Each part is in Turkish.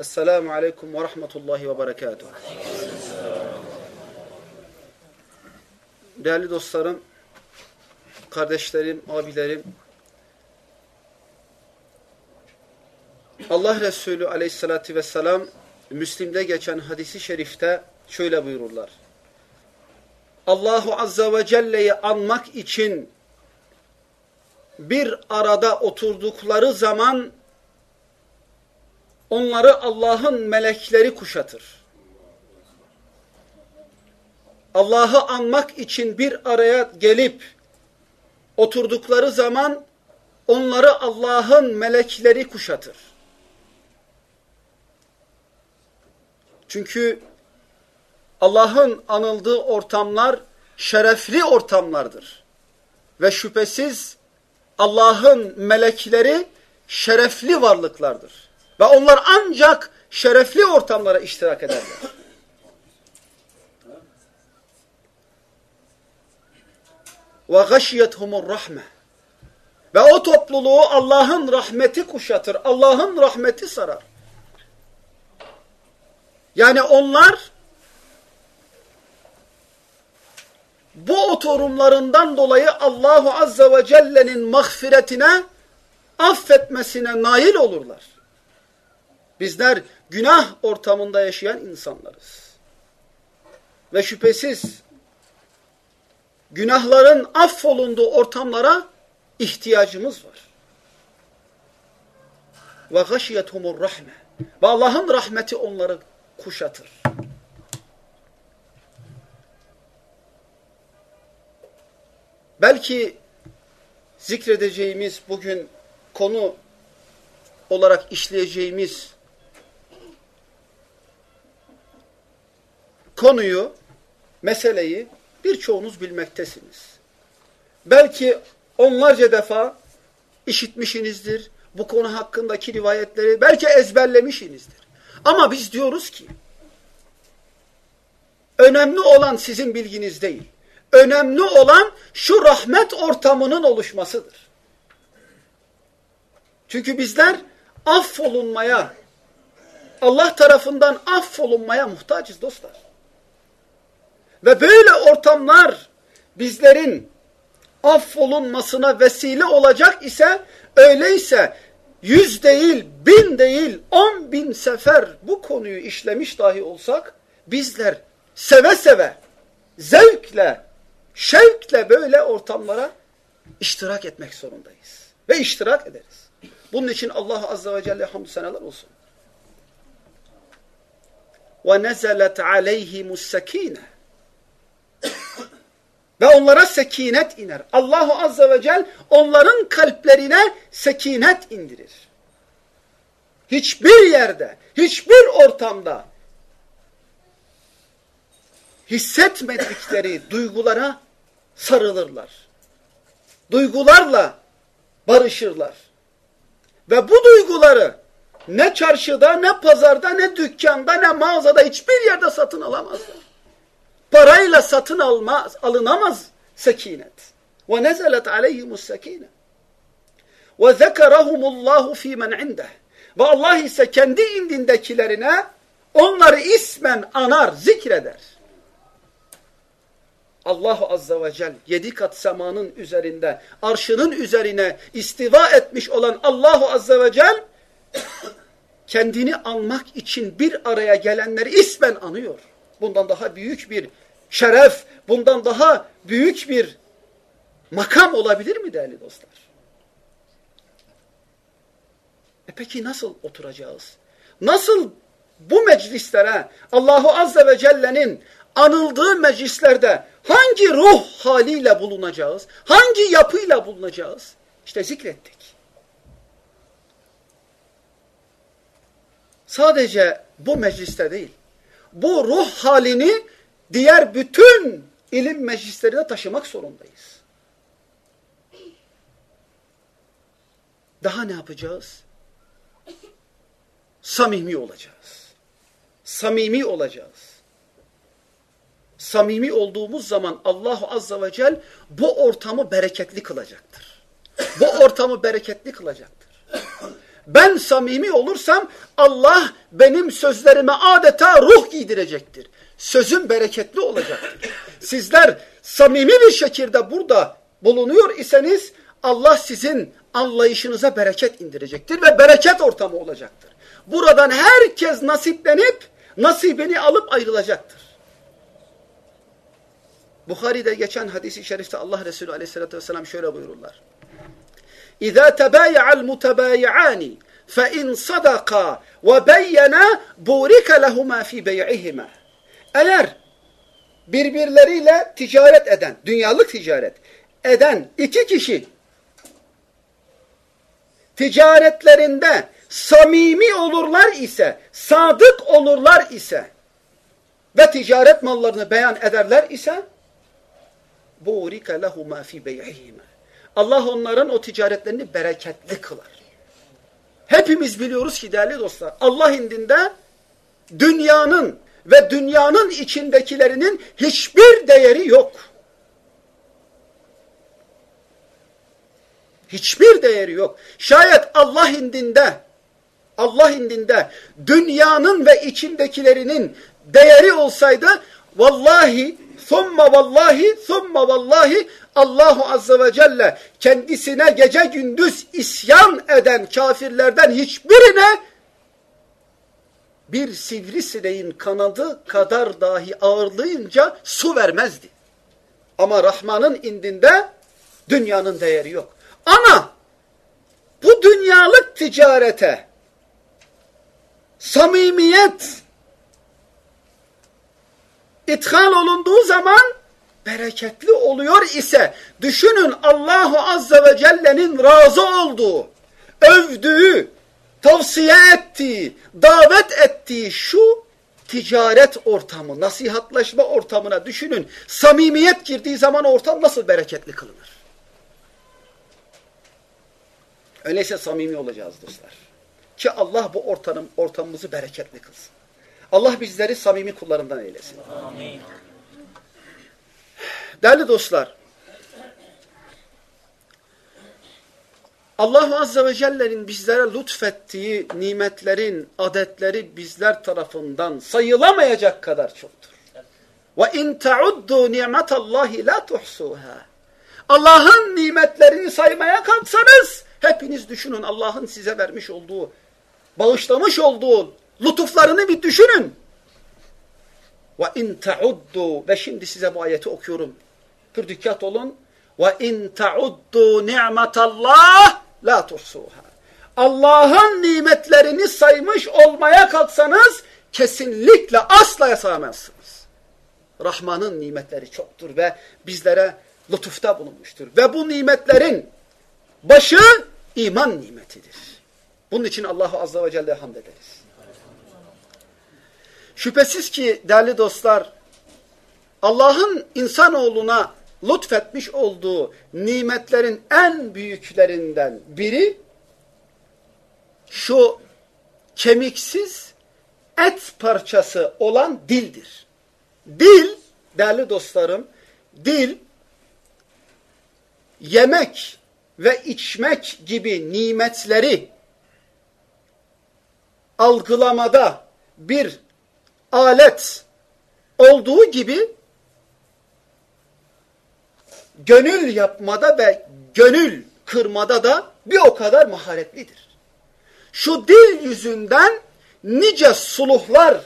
Esselamu Aleyküm ve Rahmetullahi ve Berekatuhu. Değerli dostlarım, kardeşlerim, abilerim, Allah Resulü Aleyhisselatü Vesselam Müslim'de geçen hadisi şerifte şöyle buyururlar. Allahu Azza ve Celle'yi anmak için bir arada oturdukları zaman onları Allah'ın melekleri kuşatır. Allah'ı anmak için bir araya gelip oturdukları zaman onları Allah'ın melekleri kuşatır. Çünkü Allah'ın anıldığı ortamlar şerefli ortamlardır. Ve şüphesiz Allah'ın melekleri şerefli varlıklardır. Ve onlar ancak şerefli ortamlara iştirak ederler. Ve gashiyethumur rahme. Ve o topluluğu Allah'ın rahmeti kuşatır. Allah'ın rahmeti sarar. Yani onlar bu oturumlarından dolayı Allahu Azze ve Celle'nin mağfiretine, affetmesine nail olurlar. Bizler günah ortamında yaşayan insanlarız. Ve şüphesiz günahların affolunduğu ortamlara ihtiyacımız var. Ve gashiyethumur rahme. Ve Allah'ın rahmeti onları kuşatır. Belki zikredeceğimiz bugün konu olarak işleyeceğimiz konuyu, meseleyi birçoğunuz bilmektesiniz. Belki onlarca defa işitmişsinizdir. Bu konu hakkındaki rivayetleri belki ezberlemişsinizdir. Ama biz diyoruz ki önemli olan sizin bilginiz değil. Önemli olan şu rahmet ortamının oluşmasıdır. Çünkü bizler affolunmaya, Allah tarafından affolunmaya muhtacız dostlar. Ve böyle ortamlar bizlerin affolunmasına vesile olacak ise öyleyse yüz değil, bin değil, on bin sefer bu konuyu işlemiş dahi olsak bizler seve seve, zevkle, şevkle böyle ortamlara iştirak etmek zorundayız. Ve iştirak ederiz. Bunun için Allah Azze ve Celle hamdü seneler olsun. وَنَزَلَتْ عَلَيْهِمُ السَّك۪ينَ ve onlara sekinet iner. Allahu Azze ve Celle onların kalplerine sekinet indirir. Hiçbir yerde, hiçbir ortamda hissetmedikleri duygulara sarılırlar. Duygularla barışırlar. Ve bu duyguları ne çarşıda, ne pazarda, ne dükkanda, ne mağazada hiçbir yerde satın alamazlar. Parayla satın almaz, alınamaz sekinet. Ve nezelet aleyhimus sekine. Ve zekerahumullahu fî men indeh. Ve Allah ise kendi indindekilerine onları ismen anar, zikreder. Allahu Azze ve Celle yedi kat semanın üzerinde, arşının üzerine istiva etmiş olan Allahu Azze ve Celle kendini anmak için bir araya gelenleri ismen anıyor. Bundan daha büyük bir şeref, bundan daha büyük bir makam olabilir mi değerli dostlar? E peki nasıl oturacağız? Nasıl bu meclislere Allahu Azze ve Celle'nin anıldığı meclislerde hangi ruh haliyle bulunacağız? Hangi yapıyla bulunacağız? İşte zikrettik. Sadece bu mecliste değil, bu ruh halini diğer bütün ilim meclislerine taşımak zorundayız. Daha ne yapacağız? Samimi olacağız. Samimi olacağız. Samimi olduğumuz zaman Allahu Azze ve Celle bu ortamı bereketli kılacaktır. Bu ortamı bereketli kılacaktır. Ben samimi olursam Allah benim sözlerime adeta ruh giydirecektir. Sözüm bereketli olacaktır. Sizler samimi bir şekilde burada bulunuyor iseniz Allah sizin anlayışınıza bereket indirecektir ve bereket ortamı olacaktır. Buradan herkes nasiplenip nasibini alıp ayrılacaktır. Bukhari'de geçen hadisi şerifte Allah Resulü aleyhissalatü vesselam şöyle buyururlar. Mutebayi'âni fe in sadaka ve beyyena burika lehuma fi bey'ihima. Eğer birbirleriyle ticaret eden, dünyalık ticaret eden iki kişi ticaretlerinde samimi olurlar ise, sadık olurlar ise ve ticaret mallarını beyan ederler ise burika lehuma fi bey'ihima. Allah onların o ticaretlerini bereketli kılar. Hepimiz biliyoruz ki değerli dostlar Allah indinde dünyanın ve dünyanın içindekilerinin hiçbir değeri yok. Hiçbir değeri yok. Şayet Allah indinde Allah indinde dünyanın ve içindekilerinin değeri olsaydı vallahi thumma vallahi thumma vallahi Allahu Azze ve Celle kendisine gece gündüz isyan eden kafirlerden hiçbirine bir sivrisineğin kanadı kadar dahi ağırlığınca su vermezdi. Ama Rahman'ın indinde dünyanın değeri yok. Ama bu dünyalık ticarete samimiyet ithal olunduğu zaman bereketli oluyor ise düşünün Allahu Azze ve Celle'nin razı olduğu, övdüğü, tavsiye ettiği, davet ettiği şu ticaret ortamı, nasihatlaşma ortamına düşünün. Samimiyet girdiği zaman ortam nasıl bereketli kılınır? Öyleyse samimi olacağız dostlar. Ki Allah bu ortamım, ortamımızı bereketli kılsın. Allah bizleri samimi kullarından eylesin. Amin. Değerli dostlar, Allah Azze ve Celle'nin bizlere lütfettiği nimetlerin adetleri bizler tarafından sayılamayacak kadar çoktur. Ve in ta'uddu ni'metallahi la tuhsuha. Allah'ın nimetlerini saymaya kalksanız hepiniz düşünün Allah'ın size vermiş olduğu, bağışlamış olduğu lütuflarını bir düşünün. Ve in ve şimdi size bu ayeti okuyorum. Pür dikkat olun. Ve in ta'uddu ni'metallah la tuhsuha. Allah'ın nimetlerini saymış olmaya kalksanız kesinlikle asla sayamazsınız. Rahman'ın nimetleri çoktur ve bizlere lütufta bulunmuştur. Ve bu nimetlerin başı iman nimetidir. Bunun için Allah'ı Azze ve Celle'ye hamd ederiz. Şüphesiz ki değerli dostlar Allah'ın insanoğluna lütfetmiş olduğu nimetlerin en büyüklerinden biri şu kemiksiz et parçası olan dildir. Dil, değerli dostlarım, dil yemek ve içmek gibi nimetleri algılamada bir alet olduğu gibi gönül yapmada ve gönül kırmada da bir o kadar maharetlidir. Şu dil yüzünden nice suluhlar,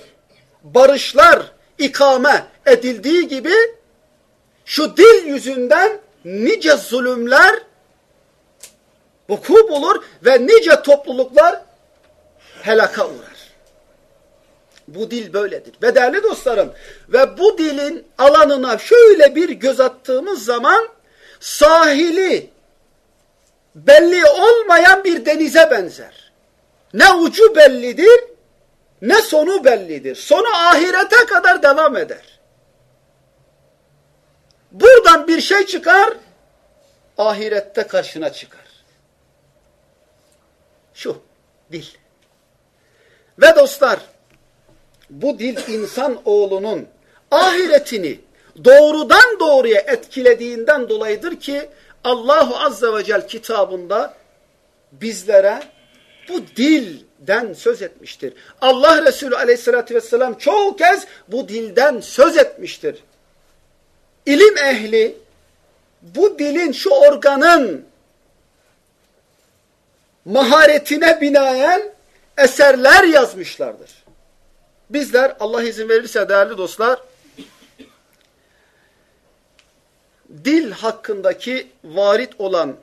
barışlar ikame edildiği gibi şu dil yüzünden nice zulümler vuku bulur ve nice topluluklar helaka uğrar. Bu dil böyledir. Ve değerli dostlarım ve bu dilin alanına şöyle bir göz attığımız zaman sahili belli olmayan bir denize benzer. Ne ucu bellidir ne sonu bellidir. Sonu ahirete kadar devam eder. Buradan bir şey çıkar, ahirette karşına çıkar. Şu, dil. Ve dostlar, bu dil insan oğlunun ahiretini doğrudan doğruya etkilediğinden dolayıdır ki Allahu Azze ve Celle kitabında bizlere bu dilden söz etmiştir. Allah Resulü Aleyhisselatü vesselam çoğu kez bu dilden söz etmiştir. İlim ehli bu dilin şu organın maharetine binaen eserler yazmışlardır. Bizler Allah izin verirse değerli dostlar dil hakkındaki varit olan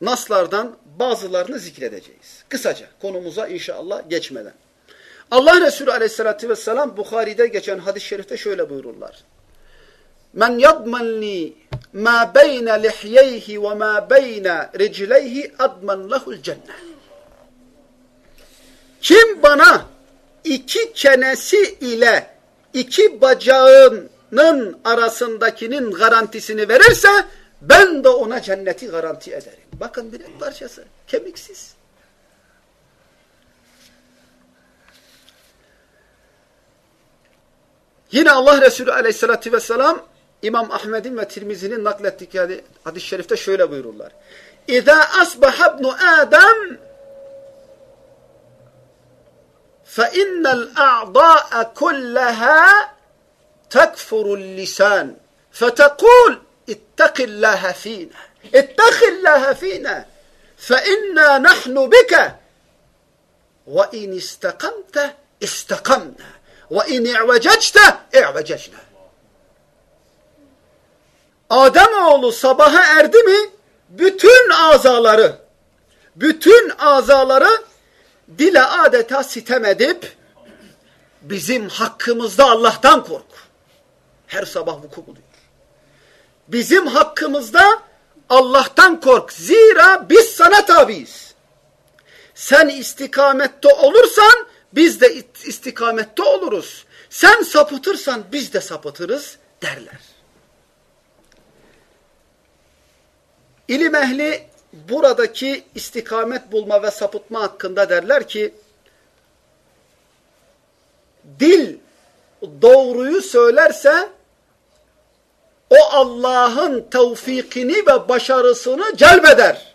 naslardan bazılarını zikredeceğiz. Kısaca konumuza inşallah geçmeden. Allah Resulü aleyhissalatü vesselam Bukhari'de geçen hadis-i şerifte şöyle buyururlar. Men yadman li ma beyne lihyeyhi ve ma beyne ricleyhi adman lehul cennet. Kim bana iki çenesi ile iki bacağının arasındakinin garantisini verirse ben de ona cenneti garanti ederim. Bakın bir et parçası. Kemiksiz. Yine Allah Resulü aleyhissalatü vesselam İmam Ahmed'in ve Tirmizi'nin naklettikleri hadis-i şerifte şöyle buyururlar. İza asbaha ibnu Adem فَاِنَّ الْاَعْضَاءَ كُلَّهَا تَكْفُرُ اللِّسَانِ فَتَقُولُ اتَّقِ اللّٰهَ ف۪ينَا اتَّقِ اللّٰهَ ف۪ينَا فَاِنَّا نَحْنُ بِكَ وَاِنْ اِسْتَقَمْتَ اِسْتَقَمْنَا وَاِنْ اِعْوَجَجْتَ اِعْوَجَجْنَا Ademoğlu sabaha erdi mi bütün azaları bütün azaları dile adeta sitem edip bizim hakkımızda Allah'tan kork. Her sabah vuku buluyor. Bizim hakkımızda Allah'tan kork. Zira biz sana tabiiz. Sen istikamette olursan biz de istikamette oluruz. Sen sapıtırsan biz de sapıtırız derler. İlim ehli buradaki istikamet bulma ve sapıtma hakkında derler ki dil doğruyu söylerse o Allah'ın tevfikini ve başarısını celbeder.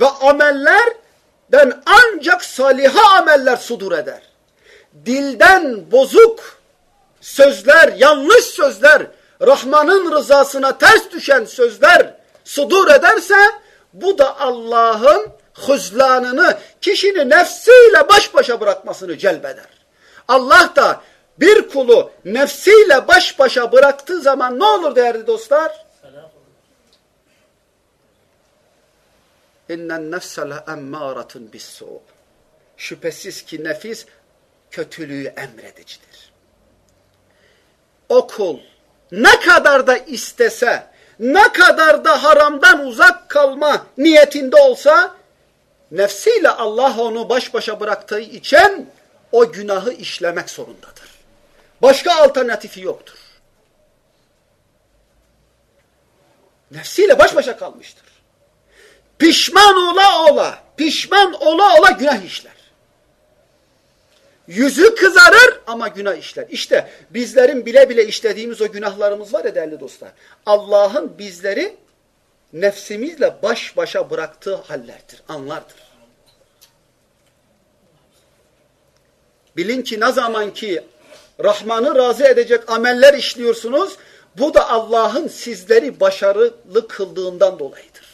Ve amellerden ancak saliha ameller sudur eder. Dilden bozuk sözler, yanlış sözler, Rahman'ın rızasına ters düşen sözler sudur ederse bu da Allah'ın huzlanını, kişinin nefsiyle baş başa bırakmasını celbeder. Allah da bir kulu nefsiyle baş başa bıraktığı zaman ne olur değerli dostlar? İnnen nefse le emmâratun bissû. Şüphesiz ki nefis kötülüğü emredicidir. O kul ne kadar da istese, ne kadar da haramdan uzak kalma niyetinde olsa, nefsiyle Allah onu baş başa bıraktığı için o günahı işlemek zorundadır. Başka alternatifi yoktur. Nefsiyle baş başa kalmıştır. Pişman ola ola, pişman ola ola günah işler. Yüzü kızarır ama günah işler. İşte bizlerin bile bile işlediğimiz o günahlarımız var ya değerli dostlar. Allah'ın bizleri nefsimizle baş başa bıraktığı hallerdir, anlardır. Bilin ki ne zaman ki Rahman'ı razı edecek ameller işliyorsunuz, bu da Allah'ın sizleri başarılı kıldığından dolayıdır.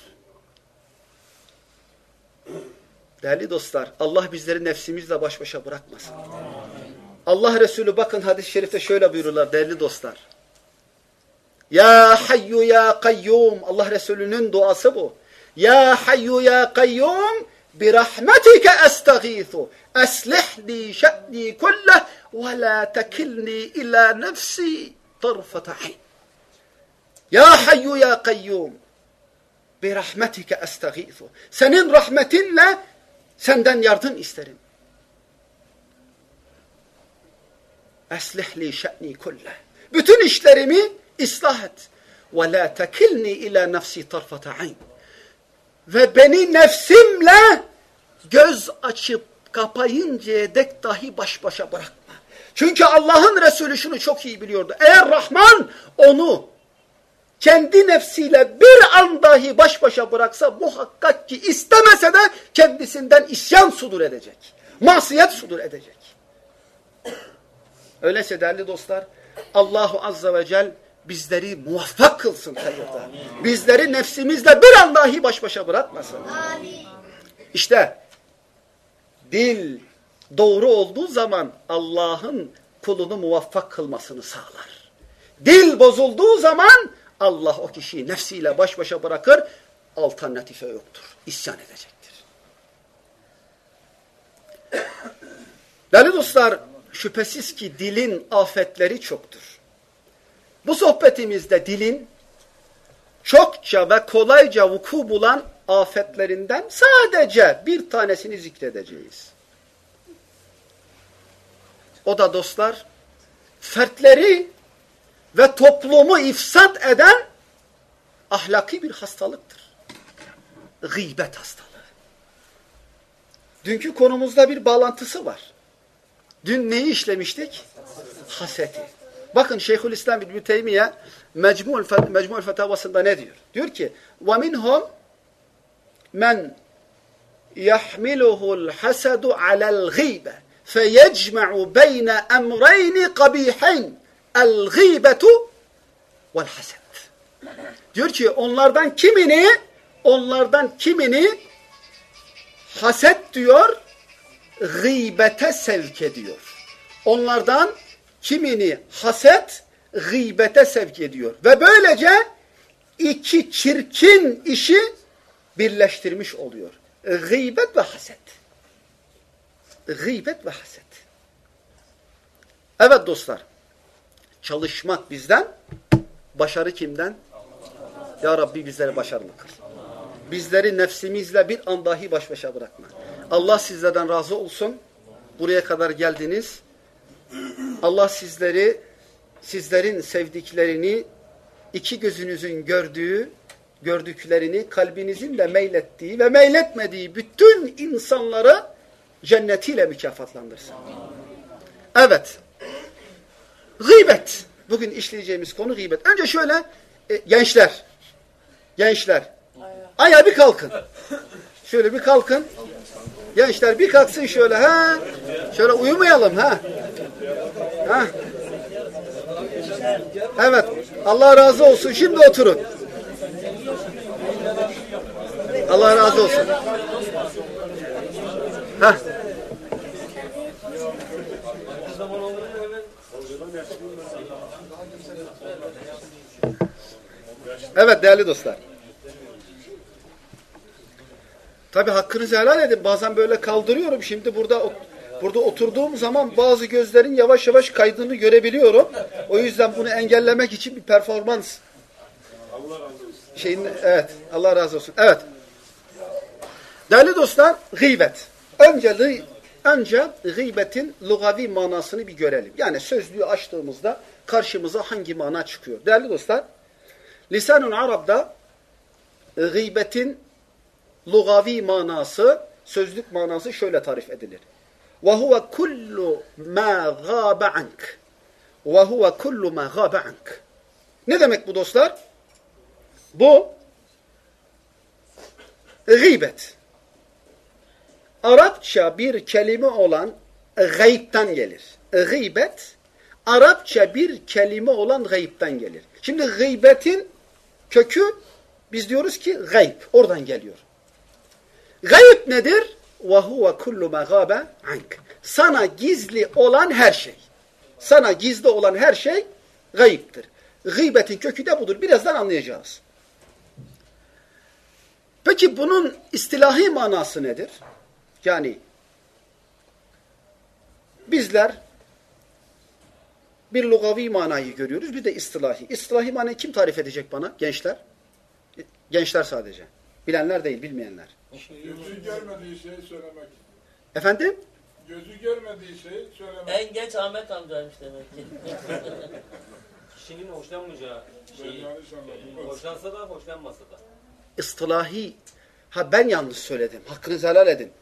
Değerli dostlar, Allah bizleri nefsimizle baş başa bırakmasın. Allah Resulü bakın hadis-i şerifte şöyle buyururlar değerli dostlar. Ya hayyu ya kayyum. Allah Resulü'nün duası bu. Ya hayyu ya kayyum bi rahmetike estağithu. Eslih li şe'ni kulleh ve la tekilni ila nefsi tarfata ayn. Ya hayyu ya kayyum bi rahmetike estağithu. Senin rahmetinle Senden yardım isterim. Eslih li şe'ni kulle. Bütün işlerimi ıslah et. Ve la tekilni ila nefsi tarfata ayn. Ve beni nefsimle göz açıp kapayıncaya dek dahi baş başa bırakma. Çünkü Allah'ın Resulü şunu çok iyi biliyordu. Eğer Rahman onu kendi nefsiyle bir an dahi baş başa bıraksa muhakkak ki istemese de kendisinden isyan sudur edecek. Masiyet sudur edecek. Öyleyse değerli dostlar Allahu Azze ve Celle bizleri muvaffak kılsın hayırda. Bizleri nefsimizle bir an dahi baş başa bırakmasın. İşte dil doğru olduğu zaman Allah'ın kulunu muvaffak kılmasını sağlar. Dil bozulduğu zaman Allah o kişiyi nefsiyle baş başa bırakır. Alternatife yoktur. İsyan edecektir. Değerli dostlar, şüphesiz ki dilin afetleri çoktur. Bu sohbetimizde dilin çokça ve kolayca vuku bulan afetlerinden sadece bir tanesini zikredeceğiz. O da dostlar, fertleri ve toplumu ifsat eden ahlaki bir hastalıktır. Gıybet hastalığı. Dünkü konumuzda bir bağlantısı var. Dün neyi işlemiştik? Haseti. Bakın Şeyhülislam İbn Teymiye Mecmu'l Mecmu Fetavasında ne diyor? Diyor ki: "Ve minhum men yahmiluhu'l hasadu ala'l gıybe feyecma'u beyne emreyni kabihayn el-gıybetu vel hased." Diyor ki onlardan kimini onlardan kimini haset diyor gıybete sevk ediyor. Onlardan kimini haset gıybete sevk ediyor. Ve böylece iki çirkin işi birleştirmiş oluyor. Gıybet ve haset. Gıybet ve haset. Evet dostlar. Çalışmak bizden, başarı kimden? Ya Rabbi bizleri başarılı kıl. Bizleri nefsimizle bir an dahi baş başa bırakma. Allah sizlerden razı olsun. Buraya kadar geldiniz. Allah sizleri, sizlerin sevdiklerini, iki gözünüzün gördüğü, gördüklerini, kalbinizin de meylettiği ve meyletmediği bütün insanları cennetiyle mükafatlandırsın. Evet. Gıybet. Bugün işleyeceğimiz konu gıybet. Önce şöyle, e, gençler, gençler, ayağa bir kalkın. Şöyle bir kalkın. Gençler bir kalksın şöyle ha. Şöyle uyumayalım ha. Ha. Evet. Allah razı olsun. Şimdi oturun. Allah razı olsun. Ha. Evet değerli dostlar. Tabi hakkınızı helal edin. Bazen böyle kaldırıyorum. Şimdi burada burada oturduğum zaman bazı gözlerin yavaş yavaş kaydığını görebiliyorum. O yüzden bunu engellemek için bir performans. Şeyin, evet. Allah razı olsun. Evet. Değerli dostlar, gıybet. Önce, önce gıybetin lugavi manasını bir görelim. Yani sözlüğü açtığımızda karşımıza hangi mana çıkıyor? Değerli dostlar, Lisanun Arap'da gıybetin lugavi manası, sözlük manası şöyle tarif edilir. وَهُوَ كُلُّ مَا غَابَ عَنْكَ وَهُوَ كُلُّ مَا غَابَ عَنْكَ Ne demek bu dostlar? Bu gıybet. Arapça bir kelime olan gayipten gelir. Gıybet, Arapça bir kelime olan gayipten gelir. Şimdi gıybetin kökü biz diyoruz ki gayb. Oradan geliyor. Gayb nedir? وَهُوَ كُلُّ مَا غَابَ عَنْكَ Sana gizli olan her şey. Sana gizli olan her şey gayiptir. Gıybetin kökü de budur. Birazdan anlayacağız. Peki bunun istilahi manası nedir? Yani bizler bir lugavi manayı görüyoruz, bir de istilahi. İstilahi manayı kim tarif edecek bana? Gençler. Gençler sadece. Bilenler değil, bilmeyenler. Gözün görmediği şeyi söylemek. Efendim? Gözü görmediği şeyi söylemez. En genç Ahmet amcaymış demek ki. Kişinin hoşlanmayacağı Ben şeyi, yanlış anladım. hoşlansa da hoşlanmasa da. istilahi ha ben yanlış söyledim. Hakkınızı helal edin.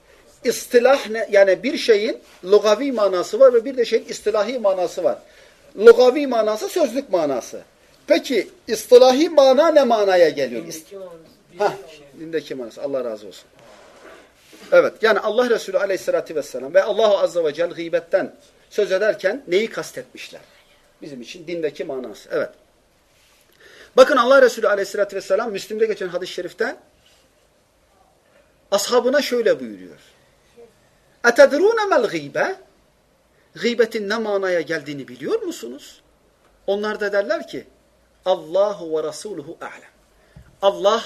İstilah ne? Yani bir şeyin lugavi manası var ve bir de şeyin istilahi manası var. Lugavi manası sözlük manası. Peki istilahi mana ne manaya geliyor? Ha, dindeki manası. Allah razı olsun. Evet, yani Allah Resulü aleyhissalatü vesselam ve Allahu azze ve celle gıybetten söz ederken neyi kastetmişler? Bizim için dindeki manası. Evet. Bakın Allah Resulü aleyhissalatü vesselam Müslim'de geçen hadis-i şerifte ashabına şöyle buyuruyor. اَتَدْرُونَ مَا الْغِيبَ Gıybetin ne manaya geldiğini biliyor musunuz? Onlar da derler ki Allahu ve Resuluhu a'lem. Allah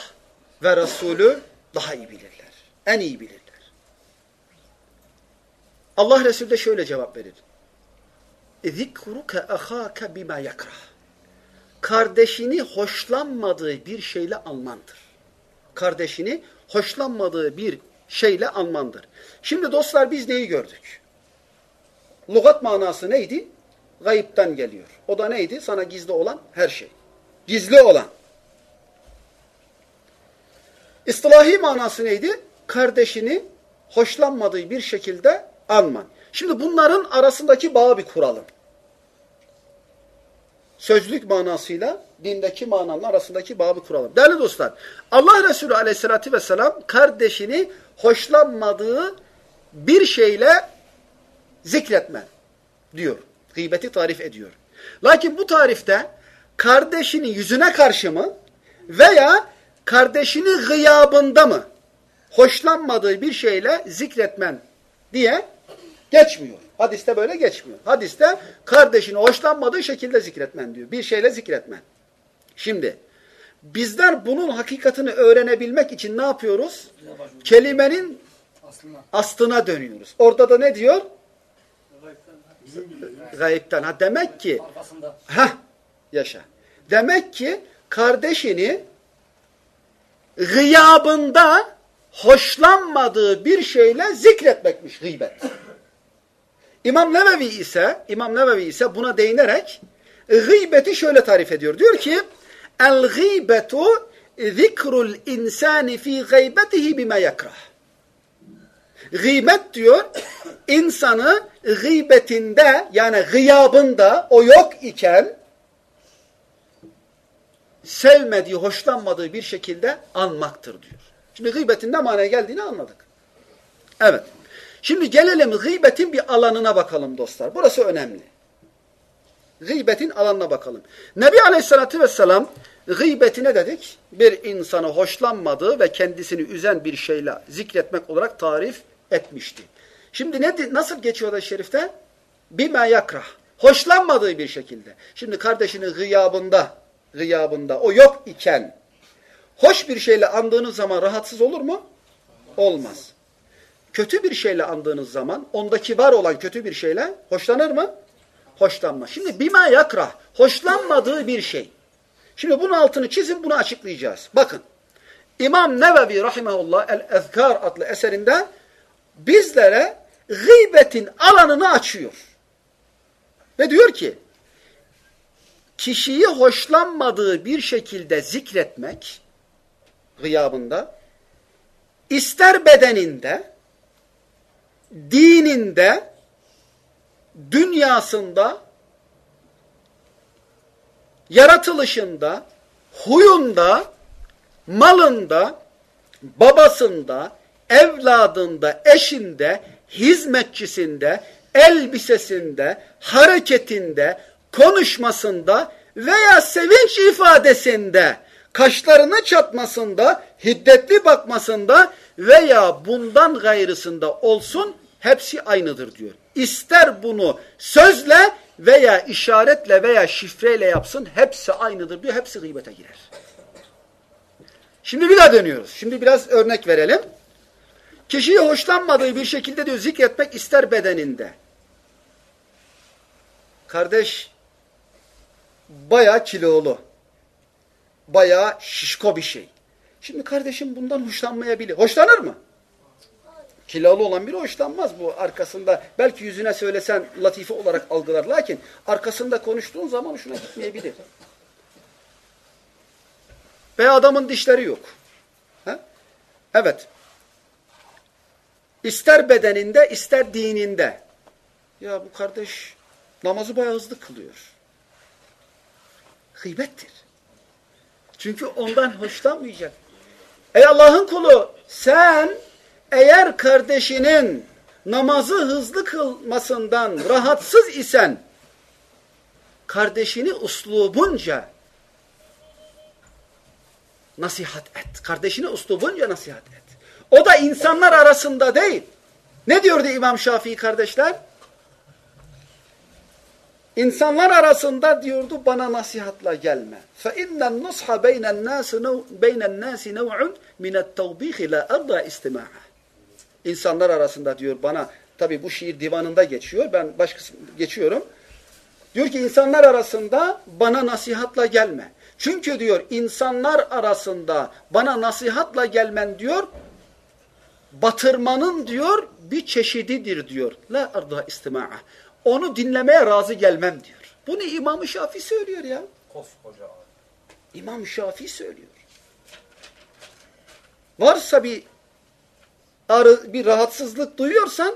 ve Resulü daha iyi bilirler. En iyi bilirler. Allah Resulü de şöyle cevap verir. ذِكْرُكَ أَخَاكَ بِمَا يَكْرَهُ Kardeşini hoşlanmadığı bir şeyle almandır. Kardeşini hoşlanmadığı bir şeyle almandır. Şimdi dostlar biz neyi gördük? Lugat manası neydi? Gayipten geliyor. O da neydi? Sana gizli olan her şey. Gizli olan. İstilahi manası neydi? Kardeşini hoşlanmadığı bir şekilde alman. Şimdi bunların arasındaki bağı bir kuralım. Sözlük manasıyla dindeki mananın arasındaki bağı bir kuralım. Değerli dostlar, Allah Resulü aleyhissalatü vesselam kardeşini hoşlanmadığı bir şeyle zikretme diyor. Gıybeti tarif ediyor. Lakin bu tarifte kardeşinin yüzüne karşı mı veya kardeşinin gıyabında mı hoşlanmadığı bir şeyle zikretmen diye geçmiyor. Hadiste böyle geçmiyor. Hadiste kardeşini hoşlanmadığı şekilde zikretmen diyor. Bir şeyle zikretmen. Şimdi bizler bunun hakikatini öğrenebilmek için ne yapıyoruz? Kelimenin aslına dönüyoruz. Orada da ne diyor? Gayipten. Ha demek ki ha yaşa. Demek ki kardeşini gıyabında hoşlanmadığı bir şeyle zikretmekmiş gıybet. İmam Nevevi ise İmam Nevevi ise buna değinerek gıybeti şöyle tarif ediyor. Diyor ki el gıybetu zikrul insani fi gıybetihi bima yakrah. Gıybet diyor insanı gıybetinde yani gıyabında o yok iken sevmediği, hoşlanmadığı bir şekilde anmaktır diyor. Şimdi gıybetin ne manaya geldiğini anladık. Evet. Şimdi gelelim gıybetin bir alanına bakalım dostlar. Burası önemli. Gıybetin alanına bakalım. Nebi Aleyhisselatü Vesselam gıybetine dedik bir insanı hoşlanmadığı ve kendisini üzen bir şeyle zikretmek olarak tarif etmişti. Şimdi ne, nasıl geçiyor da şerifte? Bima yakrah. Hoşlanmadığı bir şekilde. Şimdi kardeşinin gıyabında, gıyabında o yok iken hoş bir şeyle andığınız zaman rahatsız olur mu? Olmaz. Kötü bir şeyle andığınız zaman ondaki var olan kötü bir şeyle hoşlanır mı? Hoşlanmaz. Şimdi bima yakrah. Hoşlanmadığı bir şey. Şimdi bunun altını çizin bunu açıklayacağız. Bakın. İmam Nevevi Rahimahullah El-Ezkar adlı eserinde bizlere gıybetin alanını açıyor. Ve diyor ki kişiyi hoşlanmadığı bir şekilde zikretmek gıyabında ister bedeninde dininde dünyasında yaratılışında huyunda malında babasında evladında, eşinde, hizmetçisinde, elbisesinde, hareketinde, konuşmasında veya sevinç ifadesinde, kaşlarını çatmasında, hiddetli bakmasında veya bundan gayrısında olsun hepsi aynıdır diyor. İster bunu sözle veya işaretle veya şifreyle yapsın hepsi aynıdır diyor. Hepsi gıybete girer. Şimdi bir daha dönüyoruz. Şimdi biraz örnek verelim. Kişiyi hoşlanmadığı bir şekilde diyor zikretmek ister bedeninde. Kardeş bayağı kilolu. Bayağı şişko bir şey. Şimdi kardeşim bundan hoşlanmayabilir. Hoşlanır mı? Hilali olan biri hoşlanmaz bu arkasında. Belki yüzüne söylesen latife olarak algılar. Lakin arkasında konuştuğun zaman hoşuna gitmeyebilir. Ve adamın dişleri yok. Ha? Evet. İster bedeninde ister dininde. Ya bu kardeş namazı bayağı hızlı kılıyor. Gıybettir. Çünkü ondan hoşlanmayacak. Ey Allah'ın kulu sen eğer kardeşinin namazı hızlı kılmasından rahatsız isen kardeşini uslubunca nasihat et. Kardeşini uslubunca nasihat et. O da insanlar arasında değil. Ne diyordu İmam Şafii kardeşler? İnsanlar arasında diyordu bana nasihatla gelme. فَاِنَّ النُّصْحَ بَيْنَ النَّاسِ بَيْنَ النَّاسِ نَوْعٌ مِنَ التَّوْبِيخِ لَا اَرْضَى اِسْتِمَاعَ İnsanlar arasında diyor bana, tabi bu şiir divanında geçiyor, ben başkası geçiyorum. Diyor ki insanlar arasında bana nasihatla gelme. Çünkü diyor insanlar arasında bana nasihatla gelmen diyor, batırmanın diyor bir çeşididir diyor. La arda istima'a. Onu dinlemeye razı gelmem diyor. Bunu İmam-ı Şafii söylüyor ya. Koskoca. İmam Şafii söylüyor. Varsa bir arı, bir rahatsızlık duyuyorsan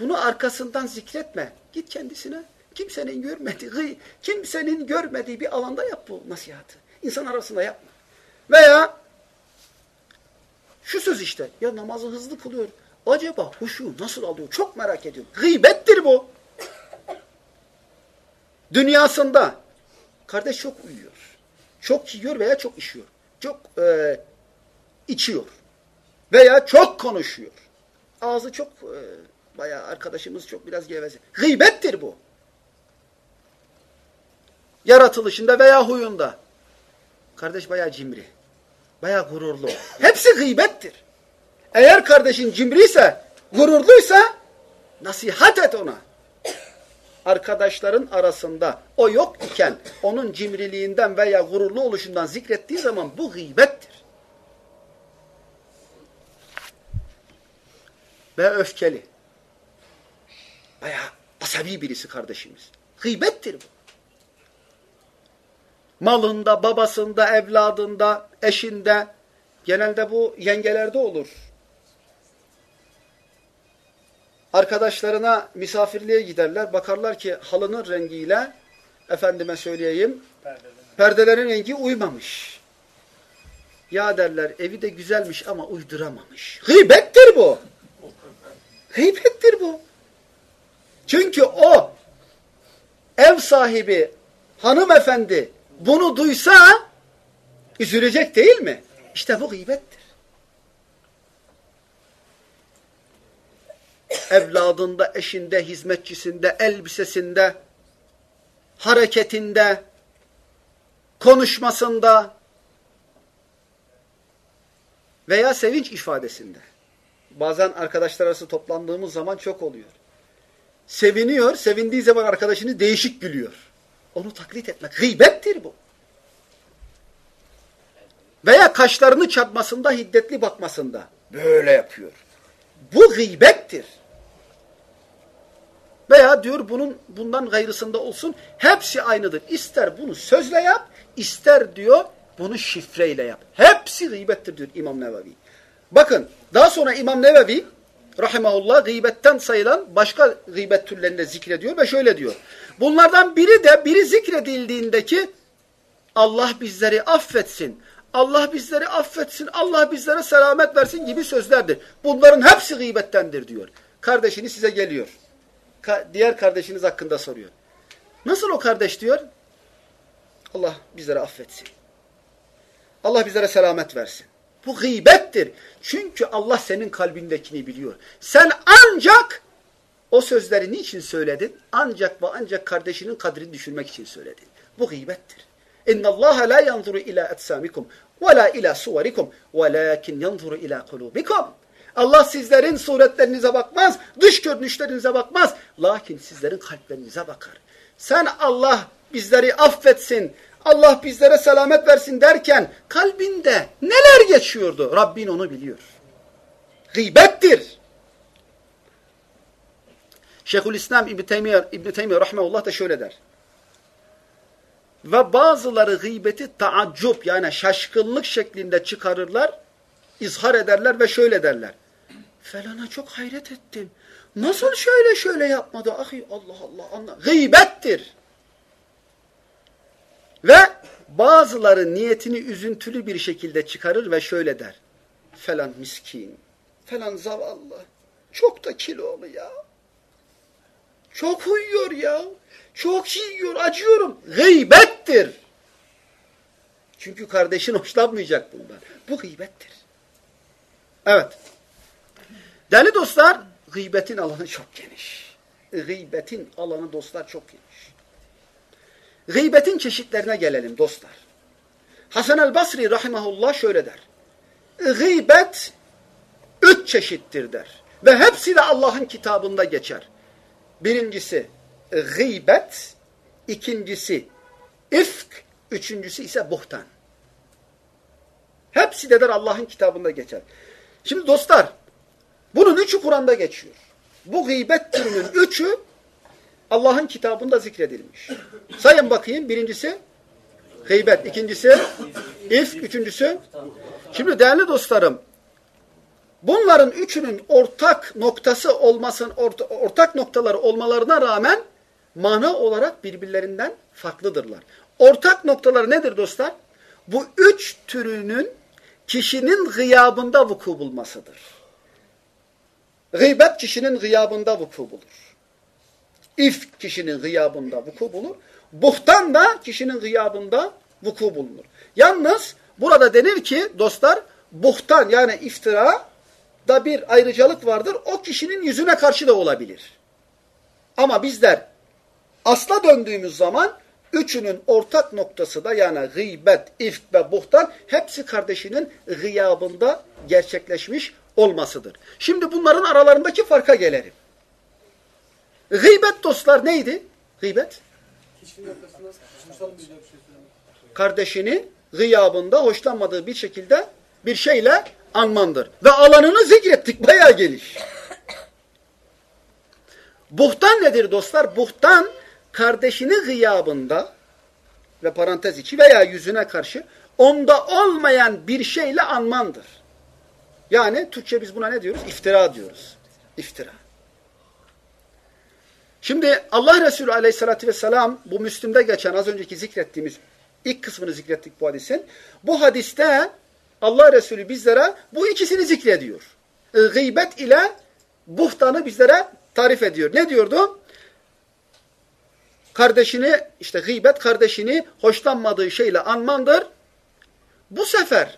bunu arkasından zikretme. Git kendisine. Kimsenin görmediği, kimsenin görmediği bir alanda yap bu nasihatı. İnsan arasında yapma. Veya şu söz işte. Ya namazı hızlı kılıyor. Acaba huşu nasıl alıyor? Çok merak ediyorum. Gıybettir bu. Dünyasında kardeş çok uyuyor. Çok yiyor veya çok işiyor. Çok e, içiyor. Veya çok konuşuyor. Ağzı çok e, bayağı arkadaşımız çok biraz geveze. Gıybettir bu. Yaratılışında veya huyunda. Kardeş bayağı cimri. Bayağı gururlu. Hepsi gıybettir. Eğer kardeşin cimriyse, gururluysa nasihat et ona. Arkadaşların arasında o yok iken onun cimriliğinden veya gururlu oluşundan zikrettiği zaman bu gıybettir. Ve öfkeli. Bayağı asabi birisi kardeşimiz. Gıybettir bu. Malında, babasında, evladında, eşinde, genelde bu yengelerde olur. Arkadaşlarına misafirliğe giderler. Bakarlar ki halının rengiyle, efendime söyleyeyim, perdelerin rengi uymamış. Ya derler evi de güzelmiş ama uyduramamış. Gıybettir bu. Gıybettir bu. Çünkü o ev sahibi, hanımefendi bunu duysa üzülecek değil mi? İşte bu gıybettir. Evladında, eşinde, hizmetçisinde, elbisesinde, hareketinde, konuşmasında veya sevinç ifadesinde. Bazen arkadaşlar arası toplandığımız zaman çok oluyor. Seviniyor, sevindiği zaman arkadaşını değişik gülüyor. Onu taklit etmek. Gıybettir bu. Veya kaşlarını çatmasında, hiddetli bakmasında. Böyle yapıyor. Bu gıybettir. Veya diyor bunun bundan gayrısında olsun. Hepsi aynıdır. İster bunu sözle yap, ister diyor bunu şifreyle yap. Hepsi gıybettir diyor İmam Nevevi. Bakın daha sonra İmam Nevevi rahimahullah gıybetten sayılan başka gıybet türlerini de zikrediyor ve şöyle diyor. Bunlardan biri de biri zikredildiğindeki Allah bizleri affetsin. Allah bizleri affetsin. Allah bizlere selamet versin gibi sözlerdir. Bunların hepsi gıybettendir diyor. Kardeşini size geliyor. Ka diğer kardeşiniz hakkında soruyor. Nasıl o kardeş diyor? Allah bizleri affetsin. Allah bizlere selamet versin. Bu gıybettir. Çünkü Allah senin kalbindekini biliyor. Sen ancak o sözleri niçin söyledin? Ancak ve ancak kardeşinin kadrini düşürmek için söyledin. Bu gıybettir. İnna Allah la yanzuru ila etsamikum ve la ila suvarikum velakin yanzuru ila kulubikum. Allah sizlerin suretlerinize bakmaz, dış görünüşlerinize bakmaz. Lakin sizlerin kalplerinize bakar. Sen Allah bizleri affetsin, Allah bizlere selamet versin derken kalbinde neler geçiyordu? Rabbin onu biliyor. Gıybettir. Şeyhülislam İbn Teymiye İbn Teymiye rahmeullah da şöyle der. Ve bazıları gıybeti taaccup yani şaşkınlık şeklinde çıkarırlar, izhar ederler ve şöyle derler. Felana çok hayret ettim. Nasıl şöyle şöyle yapmadı? Ahi Allah Allah anla. Gıybettir. Ve bazıları niyetini üzüntülü bir şekilde çıkarır ve şöyle der. Falan miskin, falan zavallı, çok da kilolu ya. Çok uyuyor ya. Çok yiyor, acıyorum. Gıybettir. Çünkü kardeşin hoşlanmayacak bundan. Bu gıybettir. Evet. Değerli dostlar, gıybetin alanı çok geniş. Gıybetin alanı dostlar çok geniş. Gıybetin çeşitlerine gelelim dostlar. Hasan el-Basri rahimahullah şöyle der. Gıybet üç çeşittir der. Ve hepsi de Allah'ın kitabında geçer. Birincisi gıybet, ikincisi ifk, üçüncüsü ise buhtan. Hepsi de der Allah'ın kitabında geçer. Şimdi dostlar, bunun üçü Kur'an'da geçiyor. Bu gıybet türünün üçü Allah'ın kitabında zikredilmiş. Sayın bakayım. Birincisi gıybet. ikincisi ifk. Üçüncüsü. Şimdi değerli dostlarım bunların üçünün ortak noktası olmasın, orta, ortak noktaları olmalarına rağmen mana olarak birbirlerinden farklıdırlar. Ortak noktaları nedir dostlar? Bu üç türünün kişinin gıyabında vuku bulmasıdır. Gıybet kişinin gıyabında vuku bulur. İfk kişinin gıyabında vuku bulur. Buhtan da kişinin gıyabında vuku bulunur. Yalnız burada denir ki dostlar buhtan yani iftira da bir ayrıcalık vardır. O kişinin yüzüne karşı da olabilir. Ama bizler asla döndüğümüz zaman üçünün ortak noktası da yani gıybet, ifk ve buhtan hepsi kardeşinin gıyabında gerçekleşmiş olmasıdır. Şimdi bunların aralarındaki farka gelelim. Gıybet dostlar neydi? Gıybet? Kardeşini gıyabında hoşlanmadığı bir şekilde bir şeyle anmandır. Ve alanını zikrettik bayağı geniş. Buhtan nedir dostlar? Buhtan kardeşini gıyabında ve parantez içi veya yüzüne karşı onda olmayan bir şeyle anmandır. Yani Türkçe biz buna ne diyoruz? İftira diyoruz. İftira. Şimdi Allah Resulü aleyhissalatü vesselam bu Müslüm'de geçen az önceki zikrettiğimiz ilk kısmını zikrettik bu hadisin. Bu hadiste Allah Resulü bizlere bu ikisini zikrediyor. Gıybet ile buhtanı bizlere tarif ediyor. Ne diyordu? Kardeşini, işte gıybet kardeşini hoşlanmadığı şeyle anmandır. Bu sefer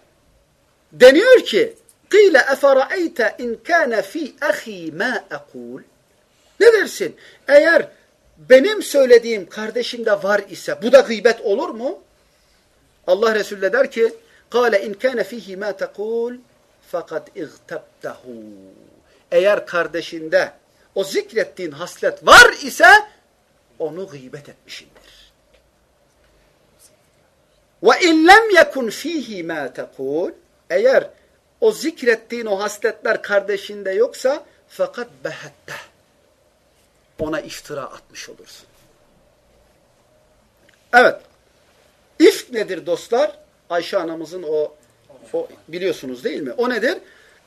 deniyor ki قِيلَ اَفَرَأَيْتَ اِنْ كَانَ ف۪ي اَخ۪ي مَا اَقُولُ Ne dersin? Eğer benim söylediğim kardeşimde var ise bu da gıybet olur mu? Allah Resulü de der ki قَالَ اِنْ كَانَ ف۪يهِ مَا تَقُولُ fakat اِغْتَبْتَهُ Eğer kardeşinde o zikrettiğin haslet var ise onu gıybet etmişindir. وَاِنْ لَمْ يَكُنْ ف۪يهِ مَا تَقُولُ Eğer o zikrettiğin o hasletler kardeşinde yoksa fakat behette ona iftira atmış olursun. Evet. İfk nedir dostlar? Ayşe anamızın o, o biliyorsunuz değil mi? O nedir?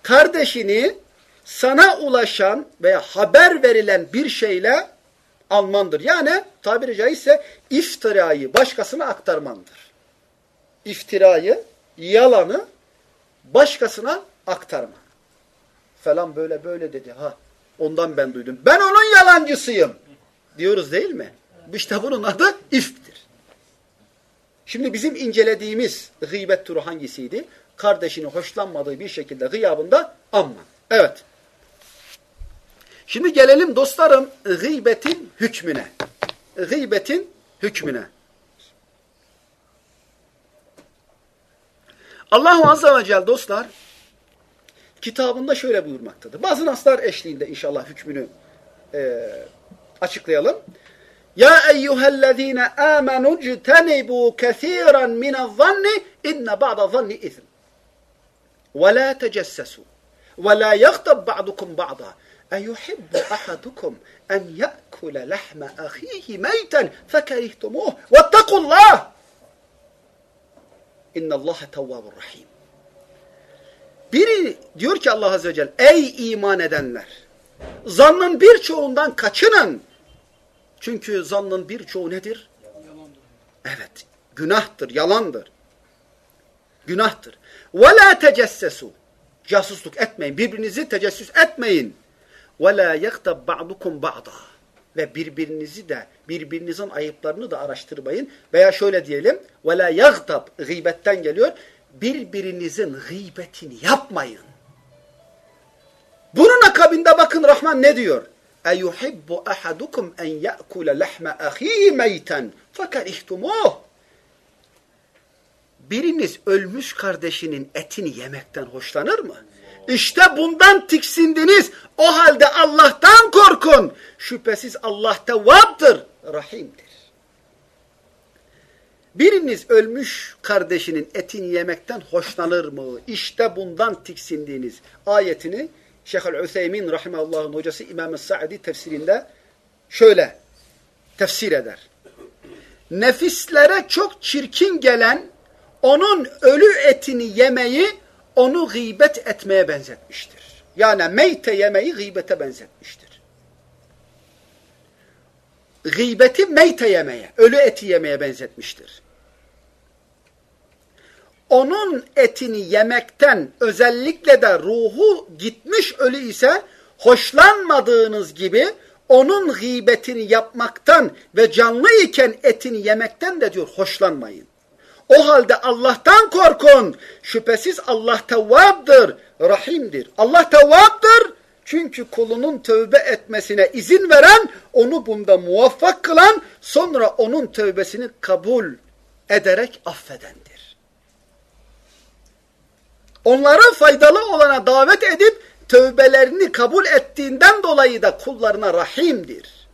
Kardeşini sana ulaşan veya haber verilen bir şeyle almandır. Yani tabiri caizse iftirayı başkasına aktarmandır. İftirayı, yalanı başkasına aktarma. Falan böyle böyle dedi. Ha, ondan ben duydum. Ben onun yalancısıyım. Diyoruz değil mi? İşte bunun adı ifktir. Şimdi bizim incelediğimiz gıybet turu hangisiydi? Kardeşini hoşlanmadığı bir şekilde gıyabında anma. Evet. Şimdi gelelim dostlarım gıybetin hükmüne. Gıybetin hükmüne. Allahu Azze ve Celle dostlar kitabında şöyle buyurmaktadır. Bazı naslar eşliğinde inşallah hükmünü e, açıklayalım. Ya eyyühellezine amenu ctenibu kethiren minezzanni inne ba'da zanni ithm. Ve la tecessesu. Ve la yagtab ba'dukum ba'da. اَيُحِبُّ اَحَدُكُمْ اَنْ يَأْكُلَ لَحْمَ اَخِيهِ مَيْتًا فَكَرِهْتُمُوهُ وَاتَّقُوا اللّٰهِ اِنَّ اللّٰهَ تَوَّابٌ rahim. biri diyor ki Allah Azze ve Celle ey iman edenler zannın birçoğundan kaçının. Çünkü zannın birçoğu nedir? Yalandır. Evet. Günahtır, yalandır. Günahtır. Ve la. Casusluk etmeyin. Birbirinizi tecessüs etmeyin. Ve la yektab ba'dukum. Ve birbirinizi de birbirinizin ayıplarını da araştırmayın. Veya şöyle diyelim. Ve la gıybetten geliyor Birbirinizin gıybetini yapmayın. Bunun akabinde bakın Rahman ne diyor? اَيُحِبُّ أَحَدُكُمْ اَنْ يَأْكُلَ لَحْمَ أَخِيهِ مَيْتًا فَكَرِهْتُمُوهُ Biriniz ölmüş kardeşinin etini yemekten hoşlanır mı? İşte bundan tiksindiniz. O halde Allah'tan korkun. Şüphesiz Allah tevvaptır, rahimdir. Biriniz ölmüş kardeşinin etini yemekten hoşlanır mı? İşte bundan tiksindiğiniz ayetini Şeyhül Üseymin Rahimahullah'ın hocası İmam-ı Sa'di tefsirinde şöyle tefsir eder. Nefislere çok çirkin gelen onun ölü etini yemeyi onu gıybet etmeye benzetmiştir. Yani meyte yemeyi gıybete benzetmiştir. Gıybeti meyte yemeye, ölü eti yemeye benzetmiştir. Onun etini yemekten özellikle de ruhu gitmiş ölü ise hoşlanmadığınız gibi onun gıybetini yapmaktan ve canlı iken etini yemekten de diyor hoşlanmayın. O halde Allah'tan korkun. Şüphesiz Allah tevvabdır, rahimdir. Allah tevvabdır çünkü kulunun tövbe etmesine izin veren, onu bunda muvaffak kılan, sonra onun tövbesini kabul ederek affedendir. Onları faydalı olana davet edip tövbelerini kabul ettiğinden dolayı da kullarına rahimdir.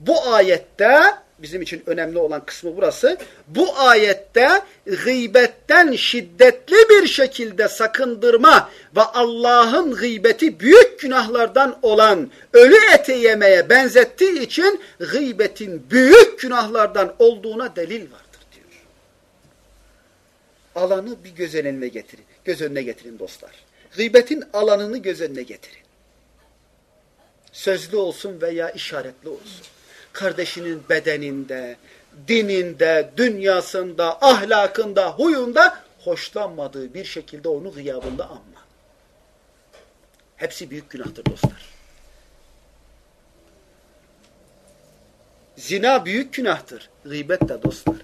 Bu ayette bizim için önemli olan kısmı burası. Bu ayette gıybetten şiddetli bir şekilde sakındırma ve Allah'ın gıybeti büyük günahlardan olan ölü eti yemeye benzettiği için gıybetin büyük günahlardan olduğuna delil vardır diyor. Alanı bir göz önüne getirin. Göz önüne getirin dostlar. Gıybetin alanını göz önüne getirin. Sözlü olsun veya işaretli olsun kardeşinin bedeninde, dininde, dünyasında, ahlakında, huyunda hoşlanmadığı bir şekilde onu gıyabında anma. Hepsi büyük günahtır dostlar. Zina büyük günahtır. Gıybet de dostlar.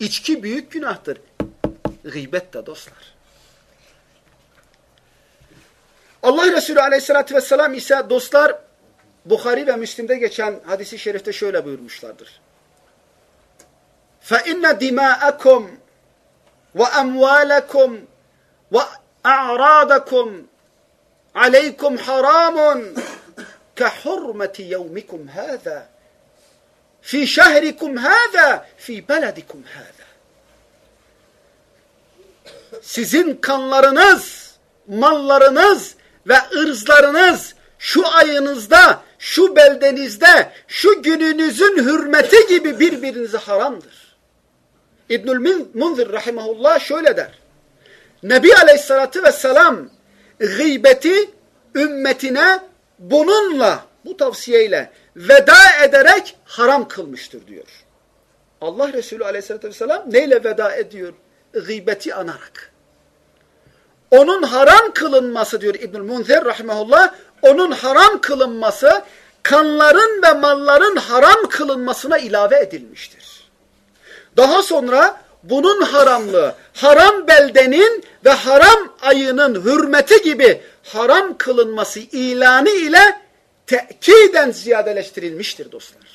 İçki büyük günahtır. Gıybet de dostlar. Allah Resulü aleyhissalatü vesselam ise dostlar Bukhari ve Müslim'de geçen hadisi şerifte şöyle buyurmuşlardır. فَاِنَّ دِمَاءَكُمْ وَاَمْوَالَكُمْ وَاَعْرَادَكُمْ عَلَيْكُمْ حَرَامٌ كَحُرْمَةِ يَوْمِكُمْ هَذَا فِي شَهْرِكُمْ هَذَا فِي بَلَدِكُمْ هَذَا Sizin kanlarınız, mallarınız ve ırzlarınız şu ayınızda, şu beldenizde, şu gününüzün hürmeti gibi birbirinize haramdır. İbnül Munzir rahimahullah şöyle der. Nebi aleyhissalatü vesselam gıybeti ümmetine bununla, bu tavsiyeyle veda ederek haram kılmıştır diyor. Allah Resulü aleyhissalatü vesselam neyle veda ediyor? Gıybeti anarak. Onun haram kılınması diyor İbnül Munzir rahimahullah, onun haram kılınması kanların ve malların haram kılınmasına ilave edilmiştir. Daha sonra bunun haramlığı, haram beldenin ve haram ayının hürmeti gibi haram kılınması ilanı ile tekiden ziyadeleştirilmiştir dostlar.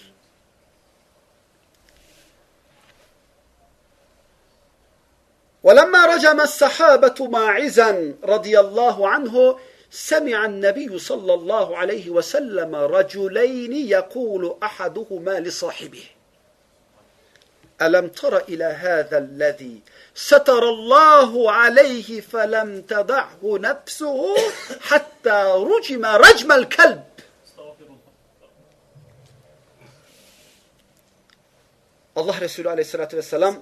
ولما رجم الصحابة ماعزا رضي الله عنه سمع النبي صلى الله عليه وسلم رجلين يقول أحدهما لصاحبه ألم تر إلى هذا الذي ستر الله عليه فلم تدعه نفسه حتى رجم رجم الكلب Allah Resulü Aleyhisselatü vesselam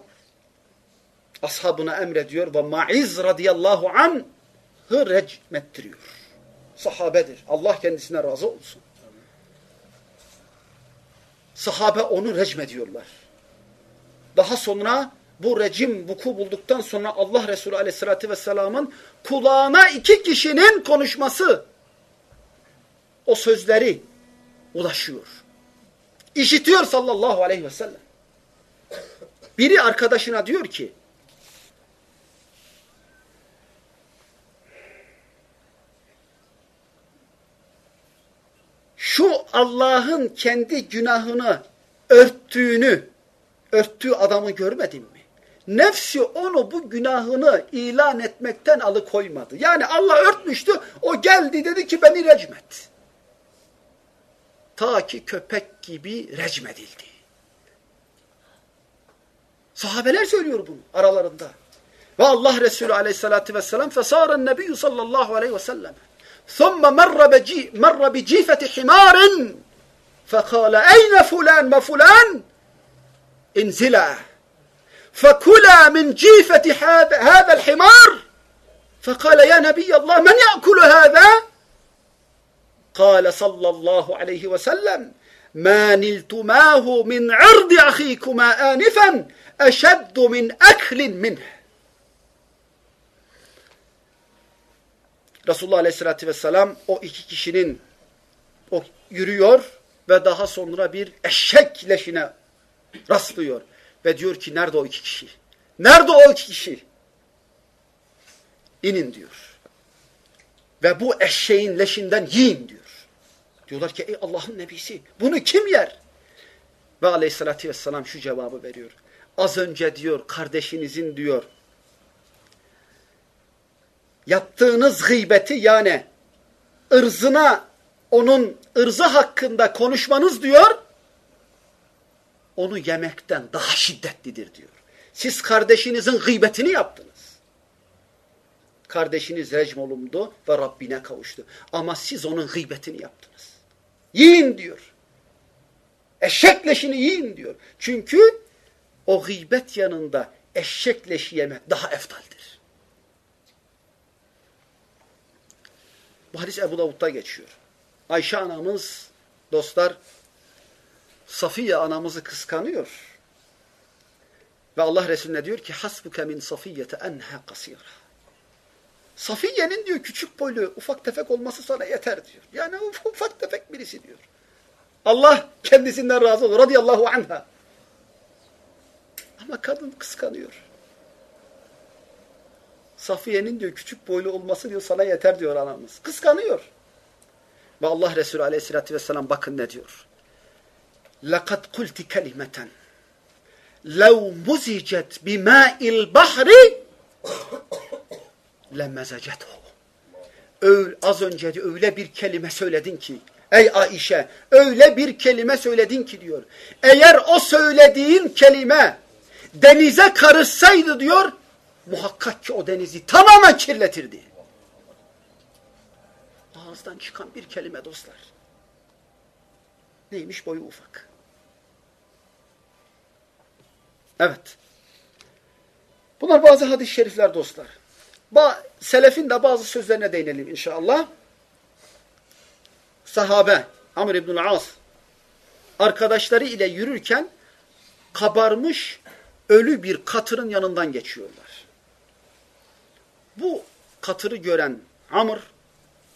ashabına emrediyor ve Maiz radıyallahu anh recmettiriyor. Sahabedir. Allah kendisine razı olsun. Sahabe onu recmediyorlar. Daha sonra bu rejim vuku bulduktan sonra Allah Resulü aleyhissalatü vesselamın kulağına iki kişinin konuşması o sözleri ulaşıyor. İşitiyor sallallahu aleyhi ve sellem. Biri arkadaşına diyor ki şu Allah'ın kendi günahını örttüğünü, örttüğü adamı görmedin mi? Nefsi onu bu günahını ilan etmekten alıkoymadı. Yani Allah örtmüştü, o geldi dedi ki beni recmet. Ta ki köpek gibi recmedildi. Sahabeler söylüyor bunu aralarında. Ve Allah Resulü aleyhissalatü vesselam fesaren nebiyyü sallallahu aleyhi ve sellem ثم مر بجي مر بجيفة حمار فقال أين فلان وفلان انزلا. فكلا من جيفة هذا هذا الحمار. فقال يا نبي الله من يأكل هذا؟ قال صلى الله عليه وسلم ما نلتماه من عرض أخيكما آنفا أشد من أكل منه. Resulullah Aleyhisselatü Vesselam o iki kişinin o yürüyor ve daha sonra bir eşek leşine rastlıyor. Ve diyor ki nerede o iki kişi? Nerede o iki kişi? İnin diyor. Ve bu eşeğin leşinden yiyin diyor. Diyorlar ki ey Allah'ın nebisi bunu kim yer? Ve aleyhissalatü vesselam şu cevabı veriyor. Az önce diyor kardeşinizin diyor yaptığınız gıybeti yani ırzına onun ırzı hakkında konuşmanız diyor onu yemekten daha şiddetlidir diyor. Siz kardeşinizin gıybetini yaptınız. Kardeşiniz recm olundu ve Rabbine kavuştu. Ama siz onun gıybetini yaptınız. Yiyin diyor. Eşek leşini yiyin diyor. Çünkü o gıybet yanında eşek leşi yemek daha eftaldir. Bu hadis Ebu Davud'da geçiyor. Ayşe anamız, dostlar, Safiye anamızı kıskanıyor. Ve Allah Resulüne diyor ki, hasbuke min safiyete enha kasira. Safiye'nin diyor küçük boylu, ufak tefek olması sana yeter diyor. Yani ufak tefek birisi diyor. Allah kendisinden razı olur. Radıyallahu anha. Ama kadın kıskanıyor. Safiye'nin diyor küçük boylu olması diyor sana yeter diyor anamız. Kıskanıyor. Ve Allah Resulü aleyhissalatü vesselam bakın ne diyor. لَقَدْ قُلْتِ كَلِمَةً لَوْ مُزِجَتْ بِمَاءِ الْبَحْرِ لَمَزَجَتْهُ Öyle, Az önce de öyle bir kelime söyledin ki ey Aişe öyle bir kelime söyledin ki diyor. Eğer o söylediğin kelime denize karışsaydı diyor muhakkak ki o denizi tamamen kirletirdi. Ağızdan çıkan bir kelime dostlar. Neymiş boyu ufak. Evet. Bunlar bazı hadis-i şerifler dostlar. Ba Selefin de bazı sözlerine değinelim inşallah. Sahabe Amr İbnül As arkadaşları ile yürürken kabarmış ölü bir katırın yanından geçiyorlar. Bu katırı gören Amr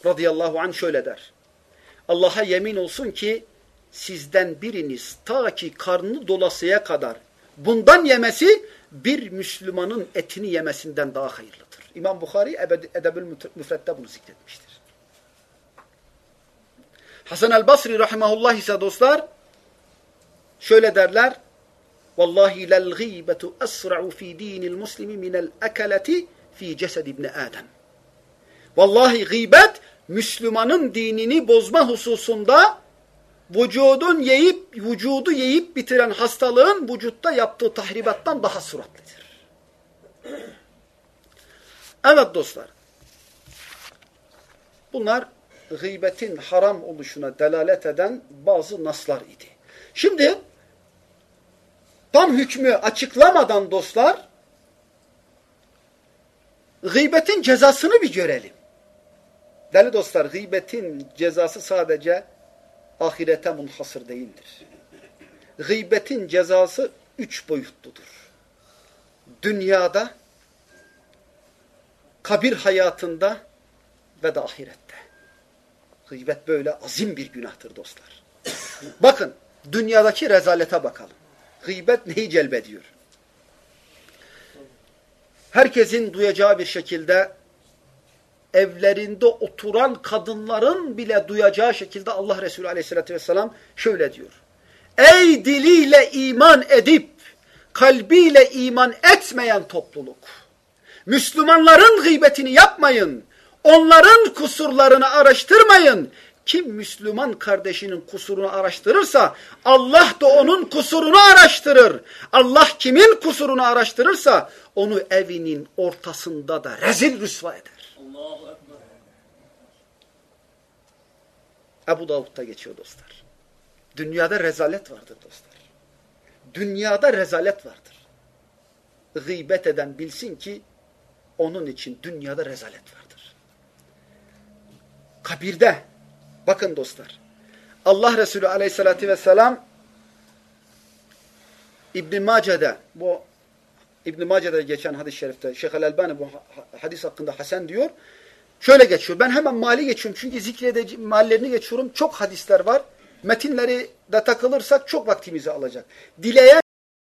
radıyallahu anh şöyle der. Allah'a yemin olsun ki sizden biriniz ta ki karnı dolasıya kadar bundan yemesi bir Müslümanın etini yemesinden daha hayırlıdır. İmam Bukhari Edebül Müfret'te bunu zikretmiştir. Hasan el-Basri rahimahullah ise dostlar şöyle derler Vallahi lel gıybetu esra'u fi dinil muslimi minel ekeleti fi cesed ibni Adem. Vallahi gıybet Müslümanın dinini bozma hususunda vücudun yiyip, vücudu yiyip bitiren hastalığın vücutta yaptığı tahribattan daha süratlidir. Evet dostlar. Bunlar gıybetin haram oluşuna delalet eden bazı naslar idi. Şimdi tam hükmü açıklamadan dostlar gıybetin cezasını bir görelim. Değerli dostlar gıybetin cezası sadece ahirete munhasır değildir. Gıybetin cezası üç boyutludur. Dünyada, kabir hayatında ve de ahirette. Gıybet böyle azim bir günahtır dostlar. Bakın dünyadaki rezalete bakalım. Gıybet neyi celbediyor? Herkesin duyacağı bir şekilde evlerinde oturan kadınların bile duyacağı şekilde Allah Resulü aleyhissalatü vesselam şöyle diyor. Ey diliyle iman edip kalbiyle iman etmeyen topluluk. Müslümanların gıybetini yapmayın. Onların kusurlarını araştırmayın. Kim Müslüman kardeşinin kusurunu araştırırsa Allah da onun kusurunu araştırır. Allah kimin kusurunu araştırırsa onu evinin ortasında da rezil rüsva eder. Ebu Davud'da geçiyor dostlar. Dünyada rezalet vardır dostlar. Dünyada rezalet vardır. Gıybet eden bilsin ki onun için dünyada rezalet vardır. Kabirde bakın dostlar. Allah Resulü aleyhissalatü vesselam İbn-i Mace'de bu İbn-i Mace'de geçen hadis-i şerifte Şeyh el-Elbani bu hadis hakkında Hasan diyor. Şöyle geçiyor. Ben hemen mali geçiyorum. Çünkü zikredeceğim mallerini geçiyorum. Çok hadisler var. Metinleri de takılırsak çok vaktimizi alacak. Dileyen